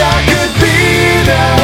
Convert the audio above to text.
I could be there.